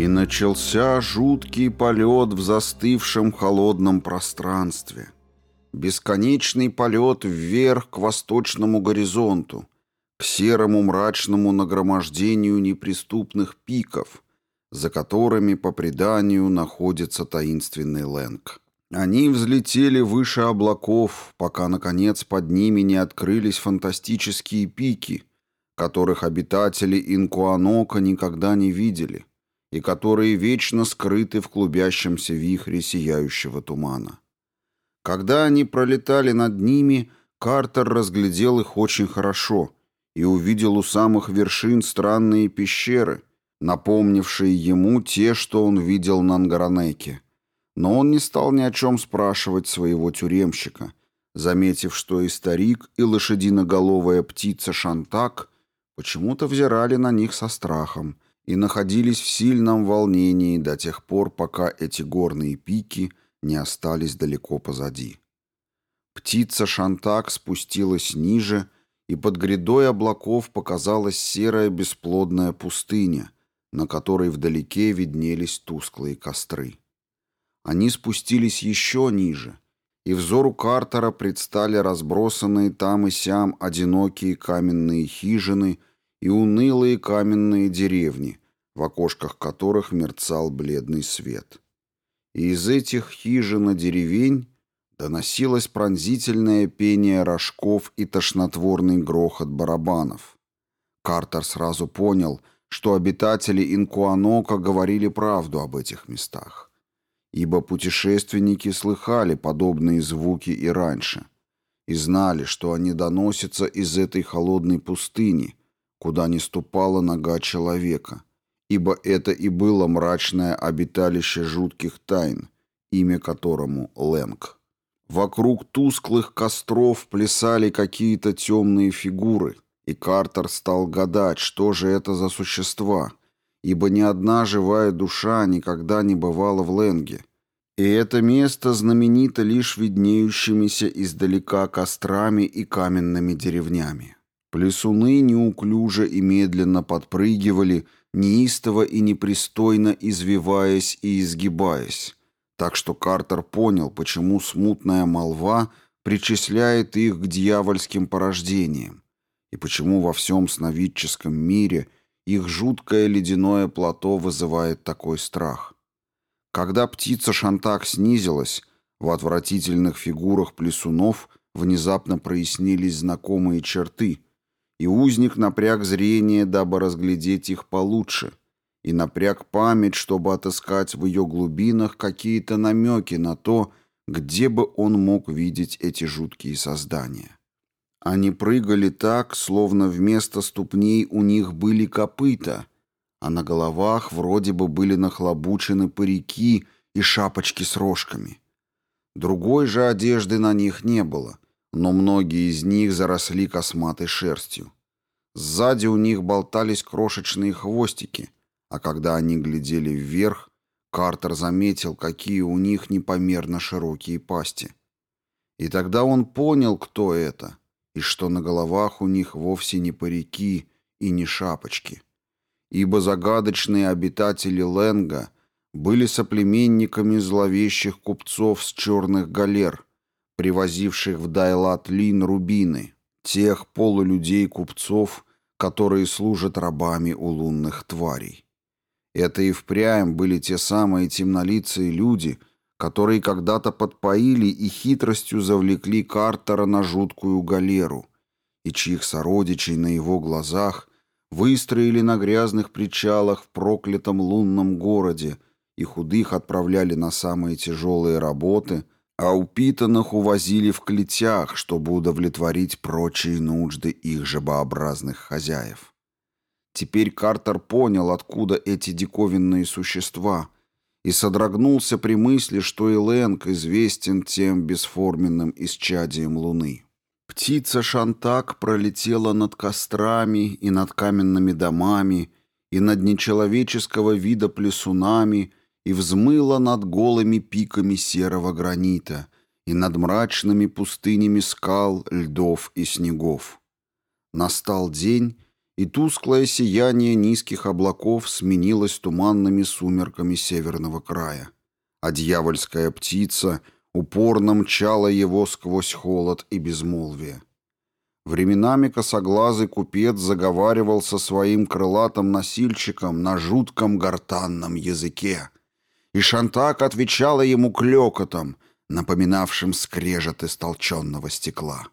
И начался жуткий полет в застывшем холодном пространстве. Бесконечный полет вверх к восточному горизонту, к серому мрачному нагромождению неприступных пиков, за которыми, по преданию, находится таинственный Лэнг. Они взлетели выше облаков, пока, наконец, под ними не открылись фантастические пики, которых обитатели Инкуанока никогда не видели и которые вечно скрыты в клубящемся вихре сияющего тумана. Когда они пролетали над ними, Картер разглядел их очень хорошо и увидел у самых вершин странные пещеры, напомнившие ему те, что он видел на Ангаранеке. Но он не стал ни о чем спрашивать своего тюремщика, заметив, что и старик, и лошадиноголовая птица Шантак почему-то взирали на них со страхом и находились в сильном волнении до тех пор, пока эти горные пики не остались далеко позади. Птица Шантак спустилась ниже, и под грядой облаков показалась серая бесплодная пустыня, на которой вдалеке виднелись тусклые костры. Они спустились еще ниже, и взору Картера предстали разбросанные там и сям одинокие каменные хижины и унылые каменные деревни, в окошках которых мерцал бледный свет. И из этих хижин и деревень доносилось пронзительное пение рожков и тошнотворный грохот барабанов. Картер сразу понял, что обитатели Инкуанока говорили правду об этих местах ибо путешественники слыхали подобные звуки и раньше, и знали, что они доносятся из этой холодной пустыни, куда не ступала нога человека, ибо это и было мрачное обиталище жутких тайн, имя которому Лэнг. Вокруг тусклых костров плясали какие-то темные фигуры, и Картер стал гадать, что же это за существа — ибо ни одна живая душа никогда не бывала в Ленге, и это место знаменито лишь виднеющимися издалека кострами и каменными деревнями. Плесуны неуклюже и медленно подпрыгивали, неистово и непристойно извиваясь и изгибаясь, так что Картер понял, почему смутная молва причисляет их к дьявольским порождениям, и почему во всем сновидческом мире – их жуткое ледяное плато вызывает такой страх. Когда птица Шантак снизилась, в отвратительных фигурах плесунов внезапно прояснились знакомые черты, и узник напряг зрение, дабы разглядеть их получше, и напряг память, чтобы отыскать в ее глубинах какие-то намеки на то, где бы он мог видеть эти жуткие создания. Они прыгали так, словно вместо ступней у них были копыта, а на головах вроде бы были нахлобучены парики и шапочки с рожками. Другой же одежды на них не было, но многие из них заросли косматой шерстью. Сзади у них болтались крошечные хвостики, а когда они глядели вверх, Картер заметил, какие у них непомерно широкие пасти. И тогда он понял, кто это — и что на головах у них вовсе не парики и не шапочки. Ибо загадочные обитатели Ленга были соплеменниками зловещих купцов с черных галер, привозивших в Дайлат-Лин рубины, тех полулюдей-купцов, которые служат рабами у лунных тварей. Это и впрямь были те самые темнолицые люди — которые когда-то подпоили и хитростью завлекли Картера на жуткую галеру, и чьих сородичей на его глазах выстроили на грязных причалах в проклятом лунном городе, и худых отправляли на самые тяжелые работы, а упитанных увозили в клетях, чтобы удовлетворить прочие нужды их жабообразных хозяев. Теперь Картер понял, откуда эти диковинные существа — и содрогнулся при мысли, что Эленг известен тем бесформенным исчадием луны. Птица Шантак пролетела над кострами и над каменными домами, и над нечеловеческого вида плесунами, и взмыла над голыми пиками серого гранита, и над мрачными пустынями скал, льдов и снегов. Настал день, и тусклое сияние низких облаков сменилось туманными сумерками северного края, а дьявольская птица упорно мчала его сквозь холод и безмолвие. Временами косоглазый купец заговаривал со своим крылатым носильщиком на жутком гортанном языке, и Шантак отвечала ему клёкотом, напоминавшим скрежет истолченного стекла.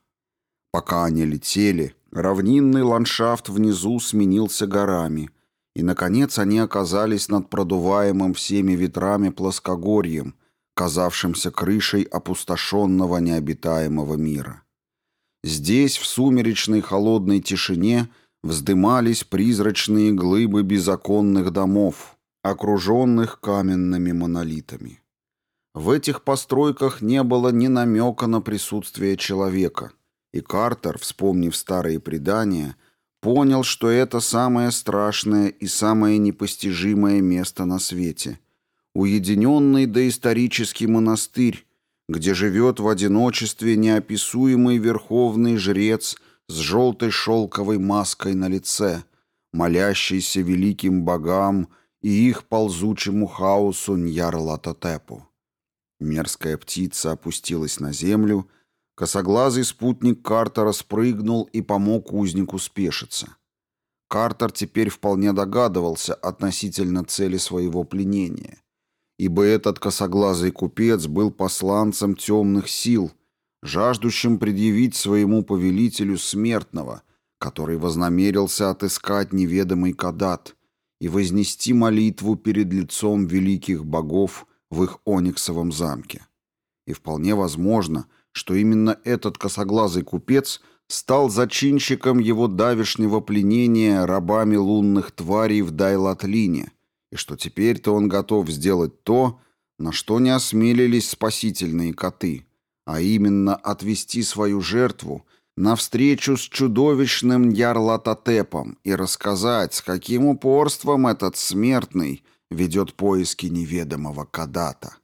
Пока они летели, равнинный ландшафт внизу сменился горами, и, наконец, они оказались над продуваемым всеми ветрами плоскогорьем, казавшимся крышей опустошенного необитаемого мира. Здесь, в сумеречной холодной тишине, вздымались призрачные глыбы беззаконных домов, окруженных каменными монолитами. В этих постройках не было ни намека на присутствие человека, и Картер, вспомнив старые предания, понял, что это самое страшное и самое непостижимое место на свете. Уединенный доисторический монастырь, где живет в одиночестве неописуемый верховный жрец с желтой шелковой маской на лице, молящийся великим богам и их ползучему хаосу Ньярлатотепу. Мерзкая птица опустилась на землю, косоглазый спутник Картера спрыгнул и помог узнику спешиться. Картер теперь вполне догадывался относительно цели своего пленения ибо этот косоглазый купец был посланцем темных сил, жаждущим предъявить своему повелителю смертного, который вознамерился отыскать неведомый кадат и вознести молитву перед лицом великих богов в их ониксовом замке. И вполне возможно, что именно этот косоглазый купец стал зачинщиком его давешнего пленения рабами лунных тварей в Дайлатлине – и что теперь-то он готов сделать то, на что не осмелились спасительные коты, а именно отвести свою жертву навстречу с чудовищным Ярлатотепом и рассказать, с каким упорством этот смертный ведет поиски неведомого Кадата.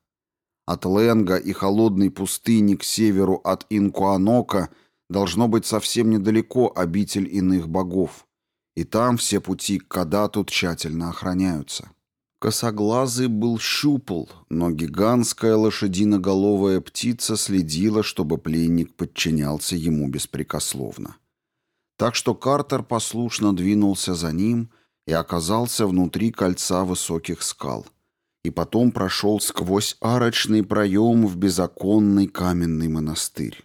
От Ленга и холодной пустыни к северу от Инкуанока должно быть совсем недалеко обитель иных богов, и там все пути к Кадату тщательно охраняются. Косоглазый был щупал, но гигантская лошадиноголовая птица следила, чтобы пленник подчинялся ему беспрекословно. Так что Картер послушно двинулся за ним и оказался внутри кольца высоких скал, и потом прошел сквозь арочный проем в безоконный каменный монастырь.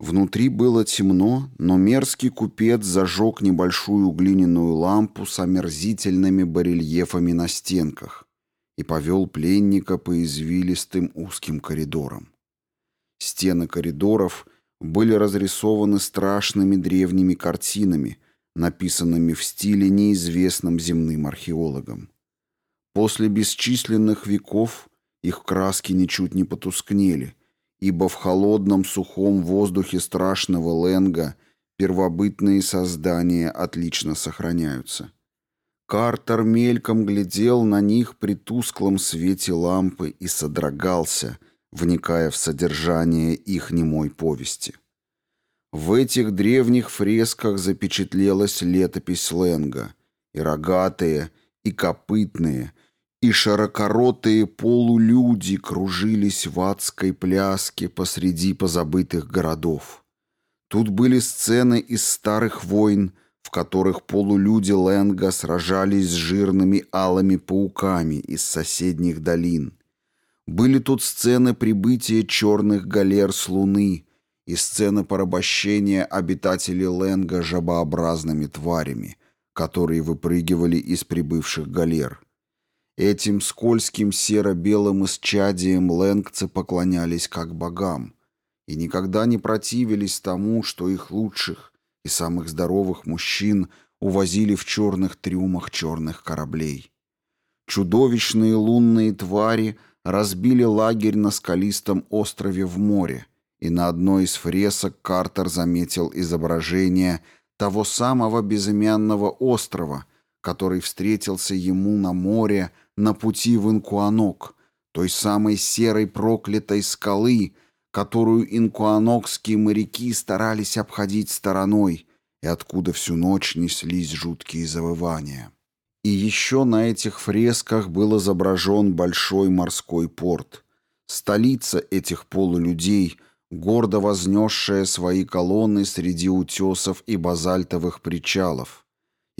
Внутри было темно, но мерзкий купец зажег небольшую глиняную лампу с омерзительными барельефами на стенках и повел пленника по извилистым узким коридорам. Стены коридоров были разрисованы страшными древними картинами, написанными в стиле, неизвестным земным археологам. После бесчисленных веков их краски ничуть не потускнели – ибо в холодном сухом воздухе страшного Ленга первобытные создания отлично сохраняются. Картер мельком глядел на них при тусклом свете лампы и содрогался, вникая в содержание их немой повести. В этих древних фресках запечатлелась летопись Ленга, и рогатые, и копытные, и широкоротые полулюди кружились в адской пляске посреди позабытых городов. Тут были сцены из старых войн, в которых полулюди Ленга сражались с жирными алыми пауками из соседних долин. Были тут сцены прибытия черных галер с Луны и сцены порабощения обитателей Ленга жабообразными тварями, которые выпрыгивали из прибывших галер. Этим скользким серо-белым исчадием лэнгцы поклонялись как богам и никогда не противились тому, что их лучших и самых здоровых мужчин увозили в черных трюмах черных кораблей. Чудовищные лунные твари разбили лагерь на скалистом острове в море, и на одной из фресок Картер заметил изображение того самого безымянного острова, который встретился ему на море на пути в Инкуанок, той самой серой проклятой скалы, которую инкуанокские моряки старались обходить стороной, и откуда всю ночь неслись жуткие завывания. И еще на этих фресках был изображен большой морской порт. Столица этих полулюдей, гордо вознесшая свои колонны среди утесов и базальтовых причалов,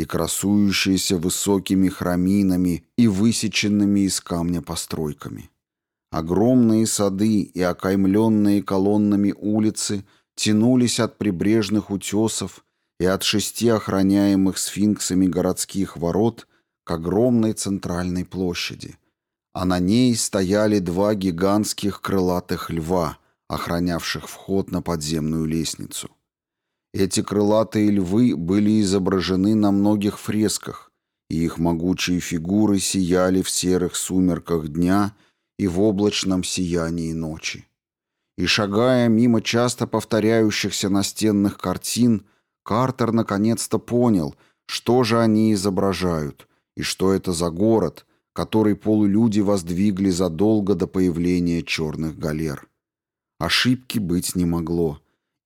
и красующаяся высокими храминами и высеченными из камня постройками. Огромные сады и окаймленные колоннами улицы тянулись от прибрежных утесов и от шести охраняемых сфинксами городских ворот к огромной центральной площади, а на ней стояли два гигантских крылатых льва, охранявших вход на подземную лестницу. Эти крылатые львы были изображены на многих фресках, и их могучие фигуры сияли в серых сумерках дня и в облачном сиянии ночи. И шагая мимо часто повторяющихся настенных картин, Картер наконец-то понял, что же они изображают, и что это за город, который полулюди воздвигли задолго до появления черных галер. Ошибки быть не могло,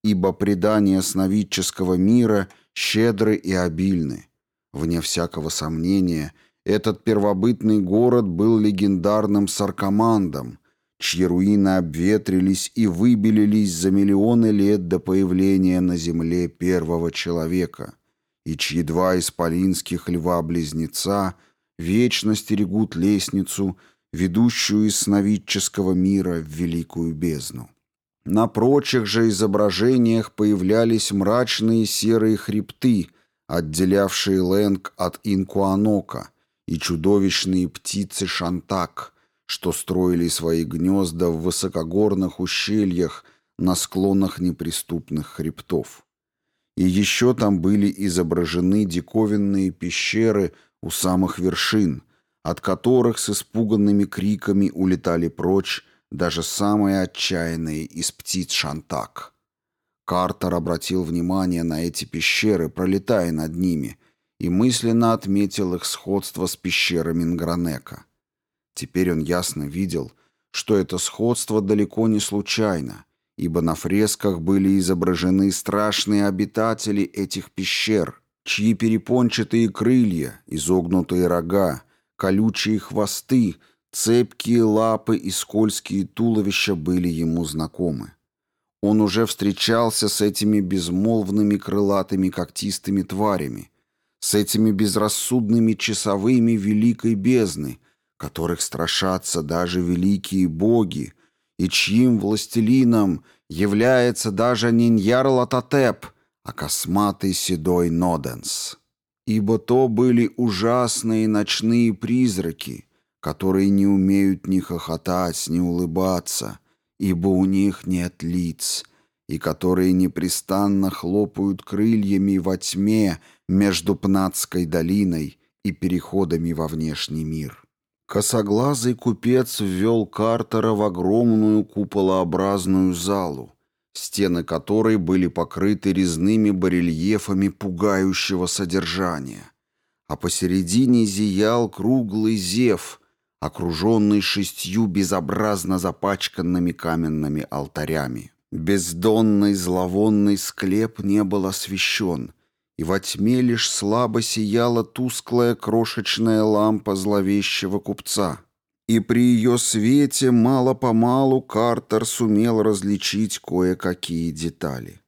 ибо предания сновидческого мира щедры и обильны. Вне всякого сомнения, этот первобытный город был легендарным саркомандом, чьи руины обветрились и выбелились за миллионы лет до появления на земле первого человека — и чьи два исполинских льва-близнеца вечно стерегут лестницу, ведущую из сновидческого мира в великую бездну. На прочих же изображениях появлялись мрачные серые хребты, отделявшие Лэнг от Инкуанока, и чудовищные птицы Шантак, что строили свои гнезда в высокогорных ущельях на склонах неприступных хребтов. И еще там были изображены диковинные пещеры у самых вершин, от которых с испуганными криками улетали прочь даже самые отчаянные из птиц Шантак. Картер обратил внимание на эти пещеры, пролетая над ними, и мысленно отметил их сходство с пещерами Нгранека. Теперь он ясно видел, что это сходство далеко не случайно, ибо на фресках были изображены страшные обитатели этих пещер, чьи перепончатые крылья, изогнутые рога, колючие хвосты, цепкие лапы и скользкие туловища были ему знакомы. Он уже встречался с этими безмолвными крылатыми когтистыми тварями, с этими безрассудными часовыми великой бездны, которых страшатся даже великие боги, и чьим властелином является даже не Ньярлатотеп, а косматый седой Ноденс. Ибо то были ужасные ночные призраки, которые не умеют ни хохотать, ни улыбаться, ибо у них нет лиц, и которые непрестанно хлопают крыльями во тьме между Пнатской долиной и переходами во внешний мир. Косоглазый купец ввел Картера в огромную куполообразную залу, стены которой были покрыты резными барельефами пугающего содержания, а посередине зиял круглый зев, окруженный шестью безобразно запачканными каменными алтарями. Бездонный зловонный склеп не был освещен — и во тьме лишь слабо сияла тусклая крошечная лампа зловещего купца. И при ее свете мало-помалу Картер сумел различить кое-какие детали.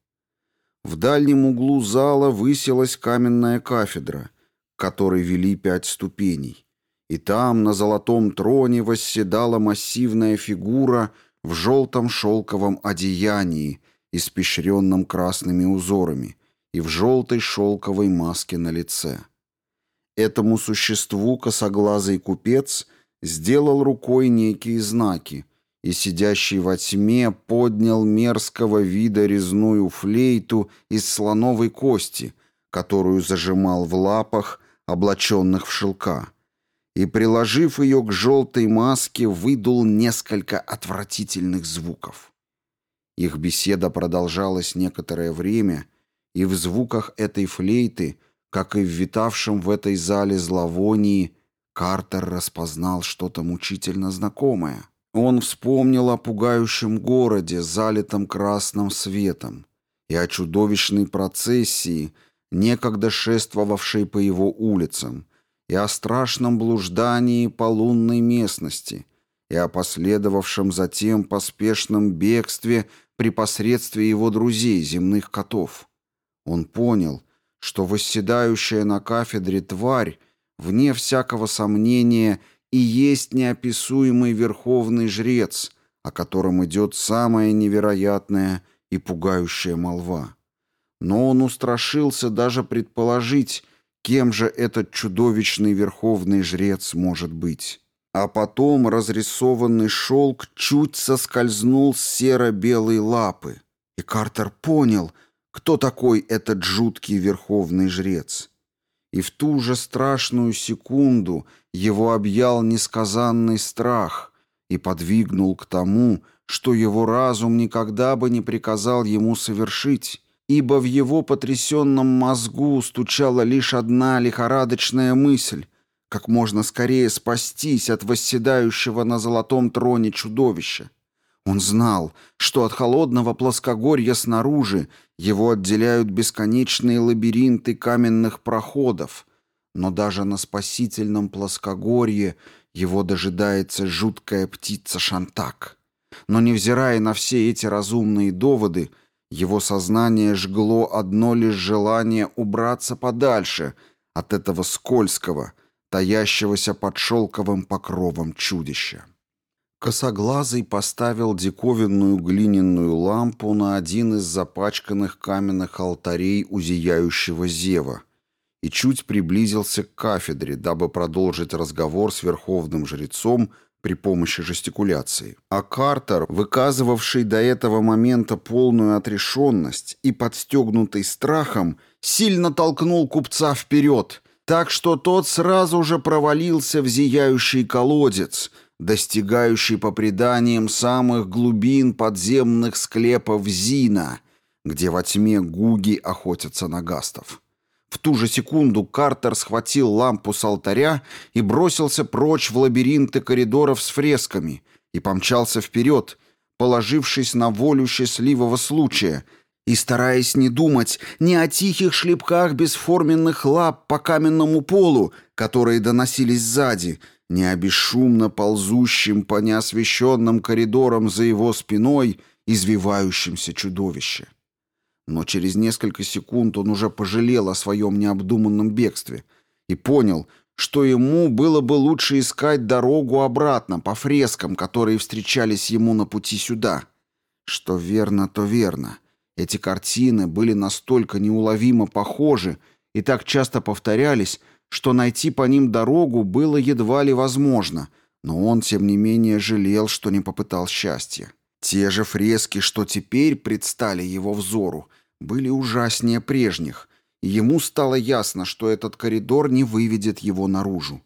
В дальнем углу зала высилась каменная кафедра, к которой вели пять ступеней, и там на золотом троне восседала массивная фигура в желтом шелковом одеянии, испещренном красными узорами, и в желтой шелковой маске на лице. Этому существу косоглазый купец сделал рукой некие знаки, и сидящий во тьме поднял мерзкого вида резную флейту из слоновой кости, которую зажимал в лапах, облаченных в шелка, и, приложив ее к желтой маске, выдул несколько отвратительных звуков. Их беседа продолжалась некоторое время — и в звуках этой флейты, как и в витавшем в этой зале зловонии, Картер распознал что-то мучительно знакомое. Он вспомнил о пугающем городе, залитом красным светом, и о чудовищной процессии, некогда шествовавшей по его улицам, и о страшном блуждании по лунной местности, и о последовавшем затем поспешном бегстве при посредстве его друзей, земных котов. Он понял, что восседающая на кафедре тварь, вне всякого сомнения, и есть неописуемый верховный жрец, о котором идет самая невероятная и пугающая молва. Но он устрашился даже предположить, кем же этот чудовищный верховный жрец может быть. А потом разрисованный шелк чуть соскользнул с серо-белой лапы, и Картер понял, кто такой этот жуткий верховный жрец. И в ту же страшную секунду его объял несказанный страх и подвигнул к тому, что его разум никогда бы не приказал ему совершить, ибо в его потрясенном мозгу стучала лишь одна лихорадочная мысль — как можно скорее спастись от восседающего на золотом троне чудовища. Он знал, что от холодного плоскогорья снаружи его отделяют бесконечные лабиринты каменных проходов, но даже на спасительном плоскогорье его дожидается жуткая птица Шантак. Но невзирая на все эти разумные доводы, его сознание жгло одно лишь желание убраться подальше от этого скользкого, таящегося под шелковым покровом чудища. Косоглазый поставил диковинную глиняную лампу на один из запачканных каменных алтарей у зияющего зева и чуть приблизился к кафедре, дабы продолжить разговор с верховным жрецом при помощи жестикуляции. А Картер, выказывавший до этого момента полную отрешенность и подстегнутый страхом, сильно толкнул купца вперед, так что тот сразу же провалился в зияющий колодец, достигающий по преданиям самых глубин подземных склепов Зина, где во тьме гуги охотятся на гастов. В ту же секунду Картер схватил лампу с алтаря и бросился прочь в лабиринты коридоров с фресками и помчался вперед, положившись на волю счастливого случая и стараясь не думать ни о тихих шлепках бесформенных лап по каменному полу, которые доносились сзади, ни о бесшумно ползущем по неосвещенным коридорам за его спиной извивающемся чудовище. Но через несколько секунд он уже пожалел о своем необдуманном бегстве и понял, что ему было бы лучше искать дорогу обратно по фрескам, которые встречались ему на пути сюда. Что верно, то верно. Эти картины были настолько неуловимо похожи и так часто повторялись, что найти по ним дорогу было едва ли возможно, но он, тем не менее, жалел, что не попытал счастья. Те же фрески, что теперь предстали его взору, были ужаснее прежних, и ему стало ясно, что этот коридор не выведет его наружу.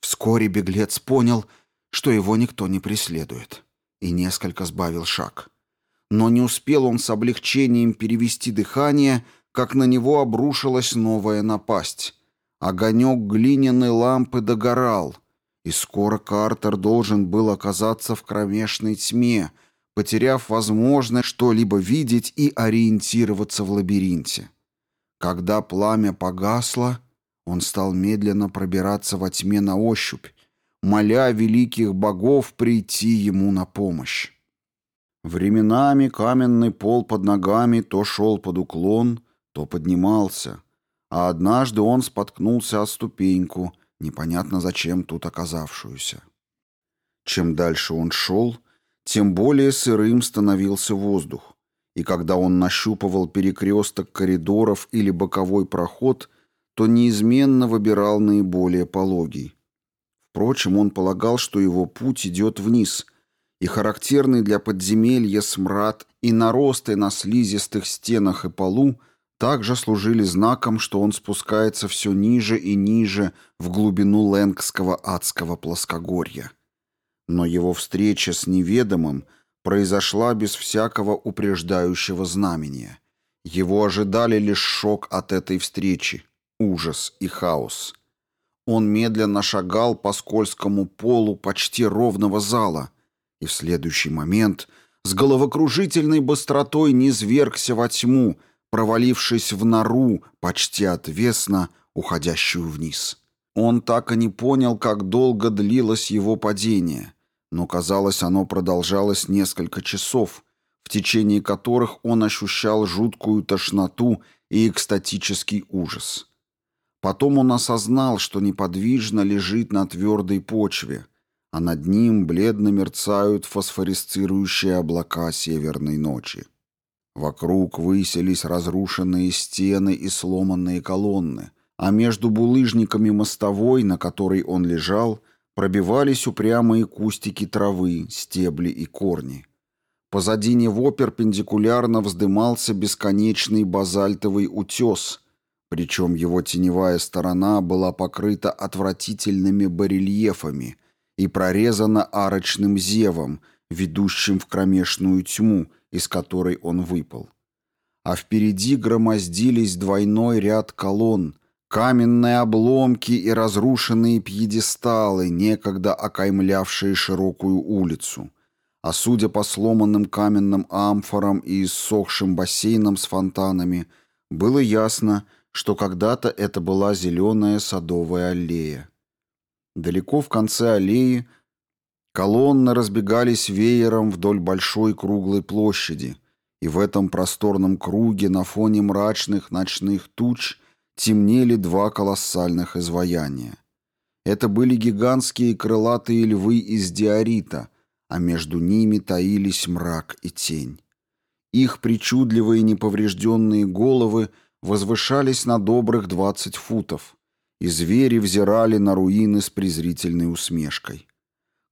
Вскоре беглец понял, что его никто не преследует, и несколько сбавил шаг. Но не успел он с облегчением перевести дыхание, как на него обрушилась новая напасть. Огонек глиняной лампы догорал, и скоро Картер должен был оказаться в кромешной тьме — потеряв возможность что-либо видеть и ориентироваться в лабиринте. Когда пламя погасло, он стал медленно пробираться во тьме на ощупь, моля великих богов прийти ему на помощь. Временами каменный пол под ногами то шел под уклон, то поднимался, а однажды он споткнулся о ступеньку, непонятно зачем тут оказавшуюся. Чем дальше он шел, тем более сырым становился воздух, и когда он нащупывал перекресток коридоров или боковой проход, то неизменно выбирал наиболее пологий. Впрочем, он полагал, что его путь идет вниз, и характерный для подземелья смрад и наросты на слизистых стенах и полу также служили знаком, что он спускается все ниже и ниже в глубину Лэнгского адского плоскогорья. Но его встреча с неведомым произошла без всякого упреждающего знамения. Его ожидали лишь шок от этой встречи, ужас и хаос. Он медленно шагал по скользкому полу почти ровного зала, и в следующий момент с головокружительной быстротой низвергся во тьму, провалившись в нору, почти отвесно, уходящую вниз. Он так и не понял, как долго длилось его падение, но, казалось, оно продолжалось несколько часов, в течение которых он ощущал жуткую тошноту и экстатический ужас. Потом он осознал, что неподвижно лежит на твердой почве, а над ним бледно мерцают фосфорисцирующие облака северной ночи. Вокруг высились разрушенные стены и сломанные колонны, а между булыжниками мостовой, на которой он лежал, пробивались упрямые кустики травы, стебли и корни. Позади него перпендикулярно вздымался бесконечный базальтовый утес, причем его теневая сторона была покрыта отвратительными барельефами и прорезана арочным зевом, ведущим в кромешную тьму, из которой он выпал. А впереди громоздились двойной ряд колонн, каменные обломки и разрушенные пьедесталы, некогда окаймлявшие широкую улицу. А судя по сломанным каменным амфорам и иссохшим бассейнам с фонтанами, было ясно, что когда-то это была зеленая садовая аллея. Далеко в конце аллеи Колонны разбегались веером вдоль большой круглой площади, и в этом просторном круге на фоне мрачных ночных туч темнели два колоссальных изваяния. Это были гигантские крылатые львы из диорита, а между ними таились мрак и тень. Их причудливые неповрежденные головы возвышались на добрых двадцать футов, и звери взирали на руины с презрительной усмешкой.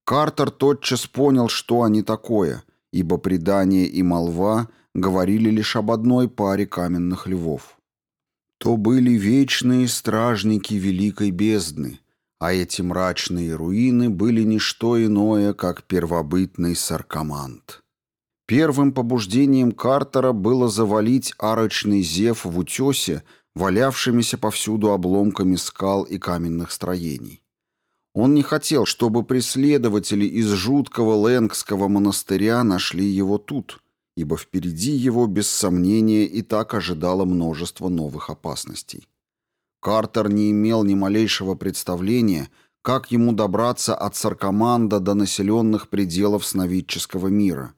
Картер тотчас понял, что они такое, ибо предание и молва говорили лишь об одной паре каменных львов. То были вечные стражники великой бездны, а эти мрачные руины были не что иное, как первобытный саркомант. Первым побуждением Картера было завалить арочный зев в утесе, валявшимися повсюду обломками скал и каменных строений. Он не хотел, чтобы преследователи из жуткого Лэнгского монастыря нашли его тут, ибо впереди его, без сомнения, и так ожидало множество новых опасностей. Картер не имел ни малейшего представления, как ему добраться от Саркоманда до населенных пределов сновидческого мира.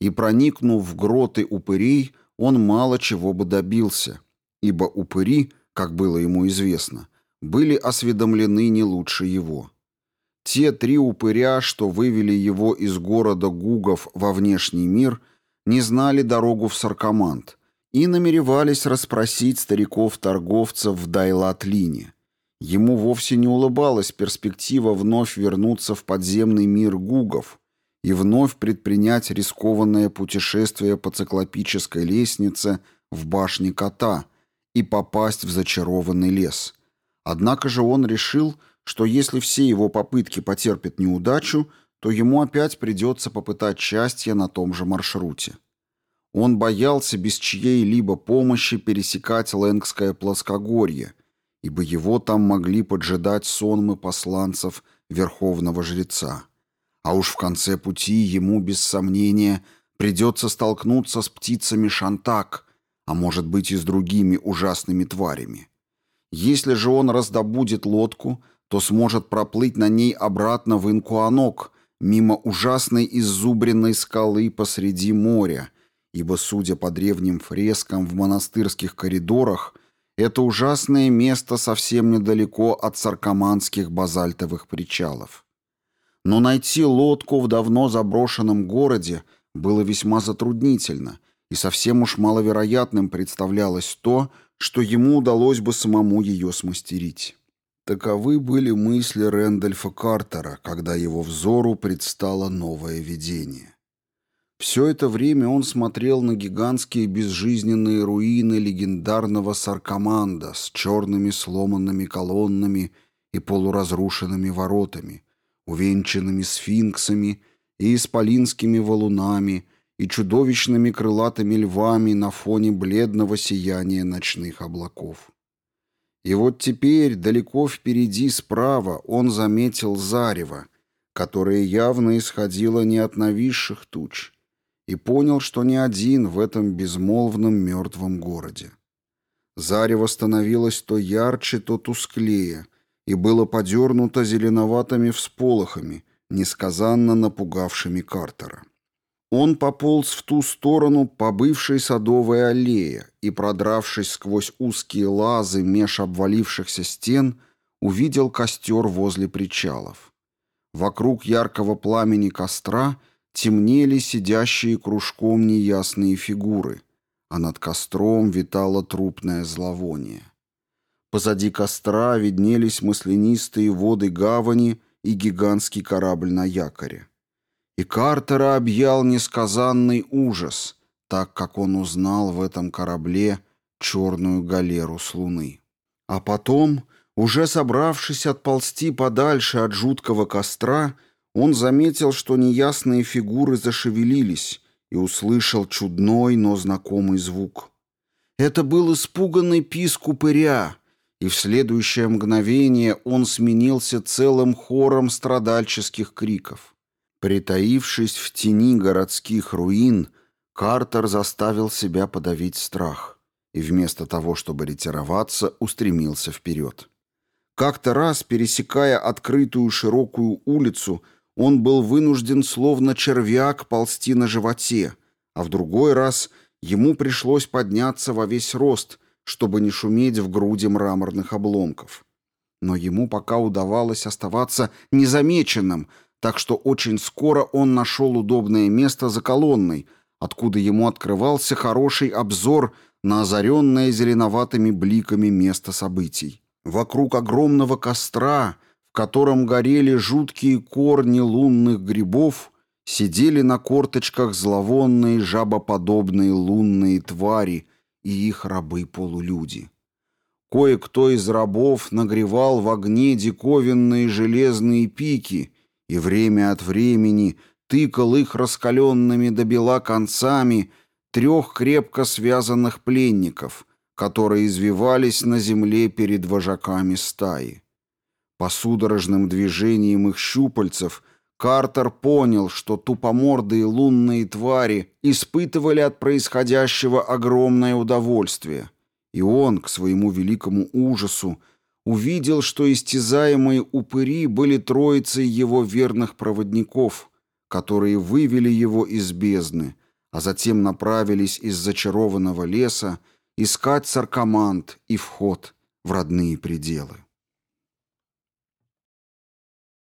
И проникнув в гроты упырей, он мало чего бы добился, ибо упыри, как было ему известно, были осведомлены не лучше его. Те три упыря, что вывели его из города Гугов во внешний мир, не знали дорогу в Саркоманд и намеревались расспросить стариков-торговцев в Дайлатлине. Ему вовсе не улыбалась перспектива вновь вернуться в подземный мир Гугов и вновь предпринять рискованное путешествие по циклопической лестнице в башне кота и попасть в зачарованный лес – Однако же он решил, что если все его попытки потерпят неудачу, то ему опять придется попытать счастье на том же маршруте. Он боялся без чьей-либо помощи пересекать Лэнгское плоскогорье, ибо его там могли поджидать сонмы посланцев Верховного Жреца. А уж в конце пути ему, без сомнения, придется столкнуться с птицами Шантак, а может быть и с другими ужасными тварями. Если же он раздобудет лодку, то сможет проплыть на ней обратно в Инкуанок, мимо ужасной иззубренной скалы посреди моря, ибо, судя по древним фрескам в монастырских коридорах, это ужасное место совсем недалеко от саркоманских базальтовых причалов. Но найти лодку в давно заброшенном городе было весьма затруднительно, и совсем уж маловероятным представлялось то, что ему удалось бы самому ее смастерить. Таковы были мысли Рэндольфа Картера, когда его взору предстало новое видение. Все это время он смотрел на гигантские безжизненные руины легендарного Саркоманда с черными сломанными колоннами и полуразрушенными воротами, увенчанными сфинксами и исполинскими валунами, и чудовищными крылатыми львами на фоне бледного сияния ночных облаков. И вот теперь, далеко впереди справа, он заметил зарево, которое явно исходило не от нависших туч, и понял, что не один в этом безмолвном мертвом городе. Зарево становилось то ярче, то тусклее, и было подернуто зеленоватыми всполохами, несказанно напугавшими Картера. Он пополз в ту сторону по бывшей садовой аллее и, продравшись сквозь узкие лазы меж обвалившихся стен, увидел костер возле причалов. Вокруг яркого пламени костра темнели сидящие кружком неясные фигуры, а над костром витало трупное зловоние. Позади костра виднелись маслянистые воды гавани и гигантский корабль на якоре. И Картера объял несказанный ужас, так как он узнал в этом корабле черную галеру с луны. А потом, уже собравшись отползти подальше от жуткого костра, он заметил, что неясные фигуры зашевелились и услышал чудной, но знакомый звук. Это был испуганный писк упыря, и в следующее мгновение он сменился целым хором страдальческих криков. Притаившись в тени городских руин, Картер заставил себя подавить страх и вместо того, чтобы ретироваться, устремился вперед. Как-то раз, пересекая открытую широкую улицу, он был вынужден словно червяк ползти на животе, а в другой раз ему пришлось подняться во весь рост, чтобы не шуметь в груди мраморных обломков. Но ему пока удавалось оставаться незамеченным — так что очень скоро он нашел удобное место за колонной, откуда ему открывался хороший обзор на озаренное зеленоватыми бликами место событий. Вокруг огромного костра, в котором горели жуткие корни лунных грибов, сидели на корточках зловонные жабоподобные лунные твари и их рабы-полулюди. Кое-кто из рабов нагревал в огне диковинные железные пики — и время от времени тыкал их раскаленными до бела концами трех крепко связанных пленников, которые извивались на земле перед вожаками стаи. По судорожным движениям их щупальцев Картер понял, что тупомордые лунные твари испытывали от происходящего огромное удовольствие, и он, к своему великому ужасу, увидел, что истязаемые упыри были троицей его верных проводников, которые вывели его из бездны, а затем направились из зачарованного леса искать саркомант и вход в родные пределы.